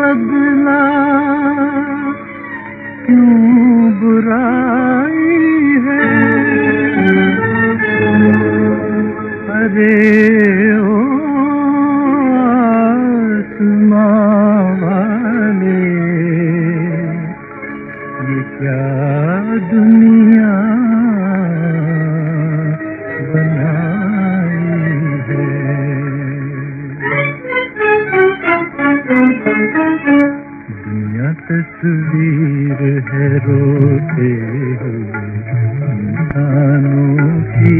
बदला। क्यों बुराई है? अरे ओ आत्मा तस्वीर है रोते इंसानों की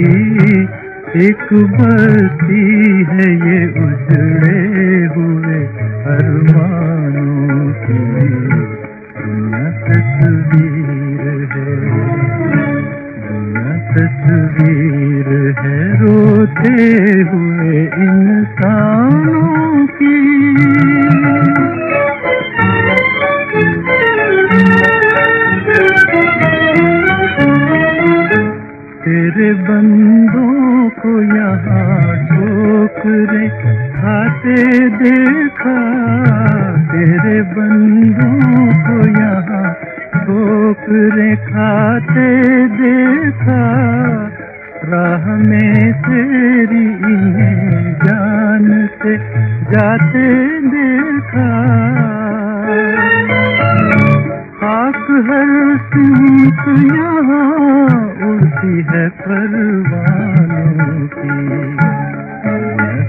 एक बस्ती है ये उजड़े हुए अरमानों की। तस्वीर है। तस्वीर है रोते हुए इंसानों तेरे बंदों को यहाँ ठोकरे खाते देखा। तेरे बंदों को यहाँ ठोकरे खाते देखा। राह में तेरी इन्हें जान से जाते देखा। खाक हर सिमत यहाँ, उड़ती है परवानों की।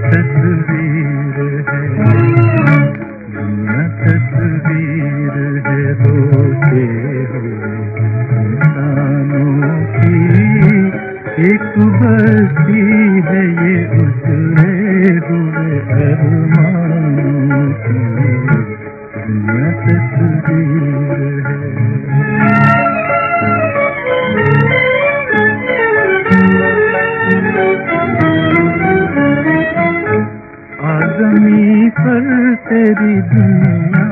तस्वीर है तस्वीर है रोते हुए की। एक बस्ती है ये उजड़े हुए की। दुनिया पर तेरी दुनिया,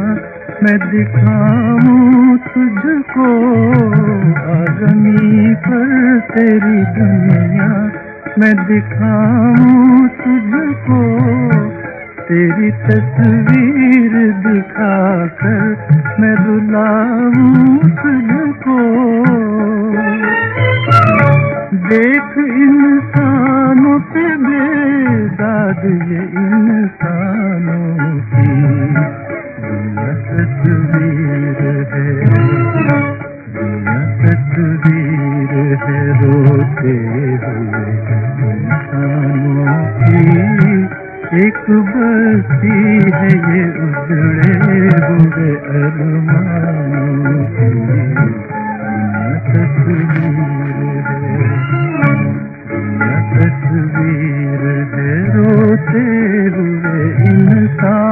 मैं दिखाऊँ तुझको आदमी पर तेरी दुनिया, मैं दिखाऊँ तुझको, तेरी तस्वीर दिखाकर मैं रुलाऊं तुझको। देख इंसानों पे बेदाद ये इंसानों की। तस्वीर है। तस्वीर है, रोते हुए। एक बस्ती है ये उजड़े हुए अरमान तस्वीर है। तस्वीर है। रोते हुए इंसान।